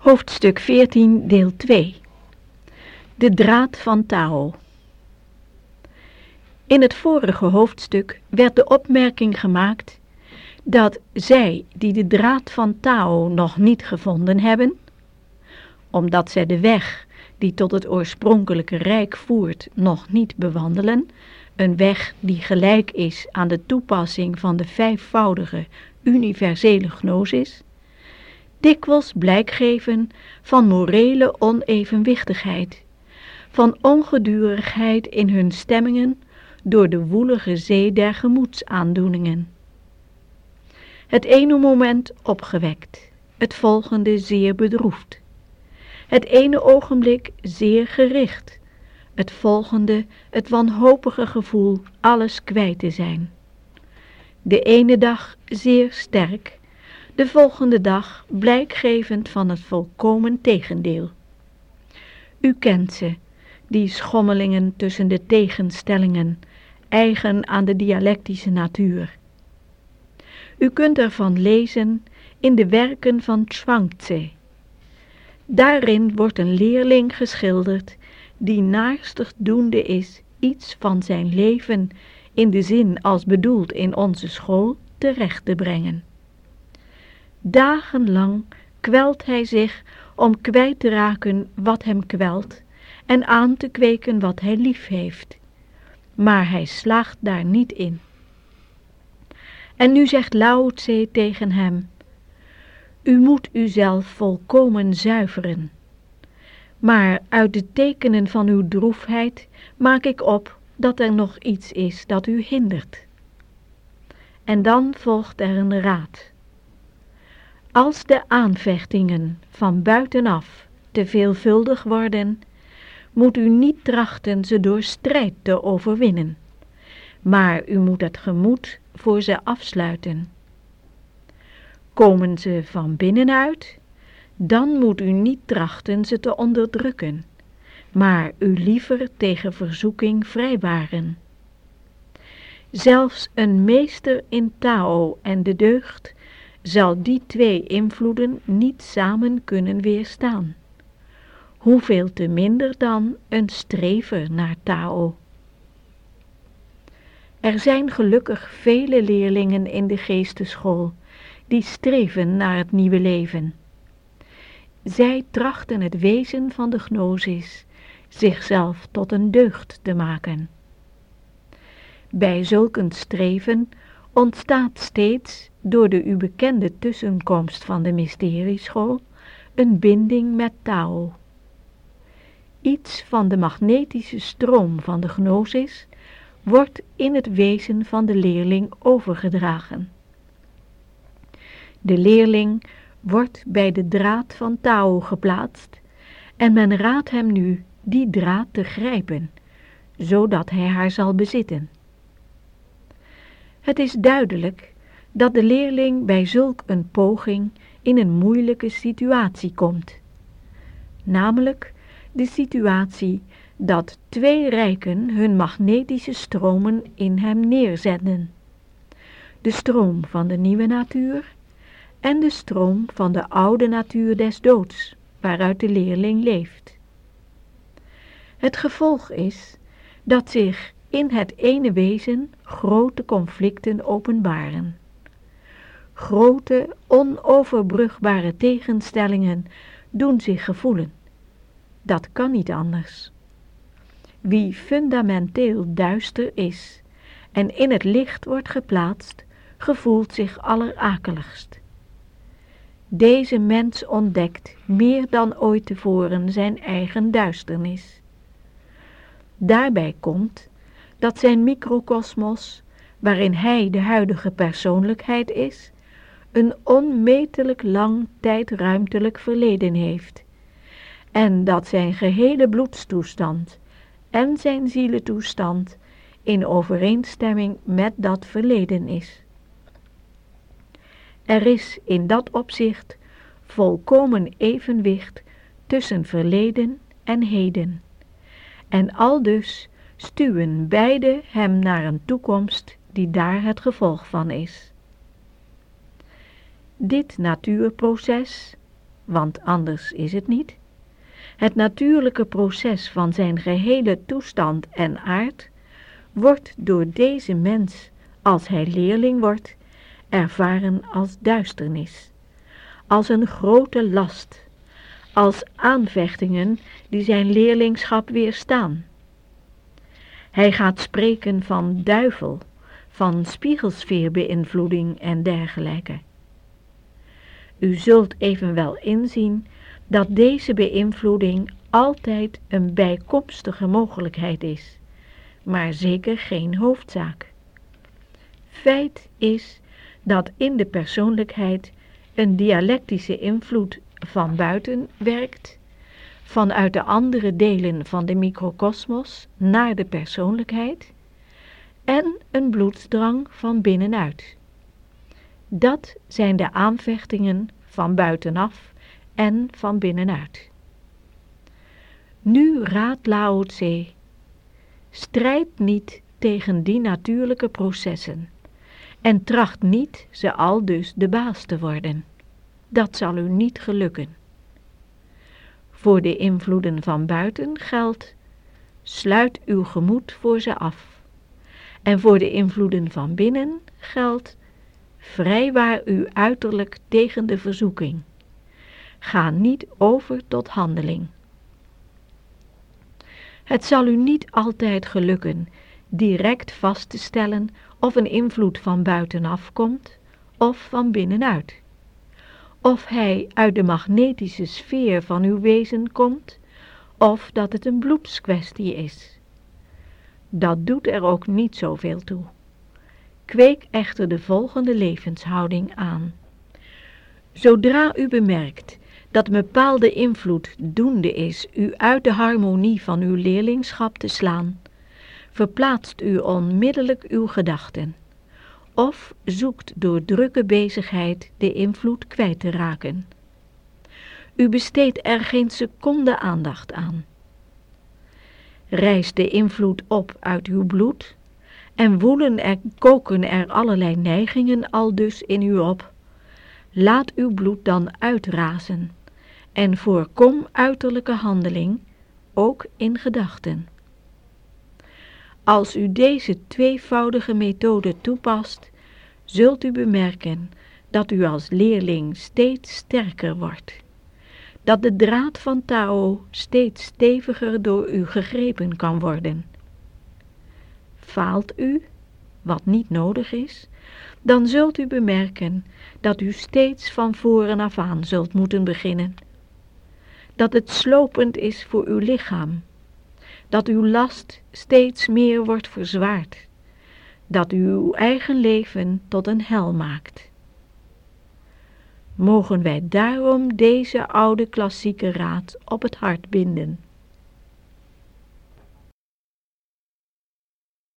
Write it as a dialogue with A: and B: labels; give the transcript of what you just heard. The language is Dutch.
A: Hoofdstuk 14, deel 2 De draad van Tao In het vorige hoofdstuk werd de opmerking gemaakt dat zij die de draad van Tao nog niet gevonden hebben, omdat zij de weg die tot het oorspronkelijke rijk voert nog niet bewandelen, een weg die gelijk is aan de toepassing van de vijfvoudige universele gnosis, dikwijls blijk geven van morele onevenwichtigheid, van ongedurigheid in hun stemmingen door de woelige zee der gemoedsaandoeningen. Het ene moment opgewekt, het volgende zeer bedroefd. Het ene ogenblik zeer gericht, het volgende het wanhopige gevoel alles kwijt te zijn. De ene dag zeer sterk, de volgende dag blijkgevend van het volkomen tegendeel. U kent ze, die schommelingen tussen de tegenstellingen, eigen aan de dialectische natuur. U kunt ervan lezen in de werken van Zhuangzi. Daarin wordt een leerling geschilderd die naarstig doende is iets van zijn leven in de zin als bedoeld in onze school terecht te brengen. Dagenlang kwelt hij zich om kwijt te raken wat hem kwelt en aan te kweken wat hij lief heeft. Maar hij slaagt daar niet in. En nu zegt Lao Tse tegen hem, U moet uzelf volkomen zuiveren. Maar uit de tekenen van uw droefheid maak ik op dat er nog iets is dat u hindert. En dan volgt er een raad. Als de aanvechtingen van buitenaf te veelvuldig worden, moet u niet trachten ze door strijd te overwinnen, maar u moet het gemoed voor ze afsluiten. Komen ze van binnenuit, dan moet u niet trachten ze te onderdrukken, maar u liever tegen verzoeking vrijwaren. Zelfs een meester in Tao en de deugd zal die twee invloeden niet samen kunnen weerstaan. Hoeveel te minder dan een strever naar Tao. Er zijn gelukkig vele leerlingen in de geesteschool die streven naar het nieuwe leven. Zij trachten het wezen van de gnosis zichzelf tot een deugd te maken. Bij zulk een streven ontstaat steeds door de u bekende tussenkomst van de mysterieschool een binding met Tao. Iets van de magnetische stroom van de gnosis wordt in het wezen van de leerling overgedragen. De leerling wordt bij de draad van Tao geplaatst en men raadt hem nu die draad te grijpen, zodat hij haar zal bezitten. Het is duidelijk dat de leerling bij zulk een poging in een moeilijke situatie komt. Namelijk de situatie dat twee rijken hun magnetische stromen in hem neerzetten. De stroom van de nieuwe natuur en de stroom van de oude natuur des doods, waaruit de leerling leeft. Het gevolg is dat zich in het ene wezen grote conflicten openbaren. Grote, onoverbrugbare tegenstellingen doen zich gevoelen. Dat kan niet anders. Wie fundamenteel duister is en in het licht wordt geplaatst, gevoelt zich allerakeligst. Deze mens ontdekt meer dan ooit tevoren zijn eigen duisternis. Daarbij komt dat zijn microkosmos, waarin hij de huidige persoonlijkheid is, een onmetelijk lang tijdruimtelijk verleden heeft, en dat zijn gehele bloedstoestand en zijn zielentoestand in overeenstemming met dat verleden is. Er is in dat opzicht volkomen evenwicht tussen verleden en heden. En aldus stuwen beide hem naar een toekomst die daar het gevolg van is. Dit natuurproces, want anders is het niet, het natuurlijke proces van zijn gehele toestand en aard, wordt door deze mens, als hij leerling wordt, ervaren als duisternis, als een grote last, als aanvechtingen die zijn leerlingschap weerstaan. Hij gaat spreken van duivel, van spiegelsfeerbeïnvloeding en dergelijke. U zult evenwel inzien dat deze beïnvloeding altijd een bijkomstige mogelijkheid is, maar zeker geen hoofdzaak. Feit is dat in de persoonlijkheid een dialectische invloed van buiten werkt, vanuit de andere delen van de microcosmos naar de persoonlijkheid, en een bloedsdrang van binnenuit. Dat zijn de aanvechtingen van buitenaf en van binnenuit. Nu raadt Lao Tse, strijd niet tegen die natuurlijke processen en tracht niet ze al dus de baas te worden. Dat zal u niet gelukken. Voor de invloeden van buiten geldt, sluit uw gemoed voor ze af. En voor de invloeden van binnen geldt, vrijwaar uw uiterlijk tegen de verzoeking. Ga niet over tot handeling. Het zal u niet altijd gelukken direct vast te stellen of een invloed van buitenaf komt of van binnenuit. Of hij uit de magnetische sfeer van uw wezen komt of dat het een bloedskwestie is. Dat doet er ook niet zoveel toe. Kweek echter de volgende levenshouding aan. Zodra u bemerkt dat een bepaalde invloed doende is u uit de harmonie van uw leerlingschap te slaan, verplaatst u onmiddellijk uw gedachten, of zoekt door drukke bezigheid de invloed kwijt te raken. U besteedt er geen seconde aandacht aan. Rijst de invloed op uit uw bloed, en woelen en koken er allerlei neigingen al dus in u op. Laat uw bloed dan uitrazen en voorkom uiterlijke handeling, ook in gedachten. Als u deze tweevoudige methode toepast, zult u bemerken dat u als leerling steeds sterker wordt, dat de draad van Tao steeds steviger door u gegrepen kan worden. Faalt u, wat niet nodig is, dan zult u bemerken dat u steeds van voren af aan zult moeten beginnen. Dat het slopend is voor uw lichaam, dat uw last steeds meer wordt verzwaard, dat u uw eigen leven tot een hel maakt. Mogen wij daarom deze oude klassieke raad op het hart binden.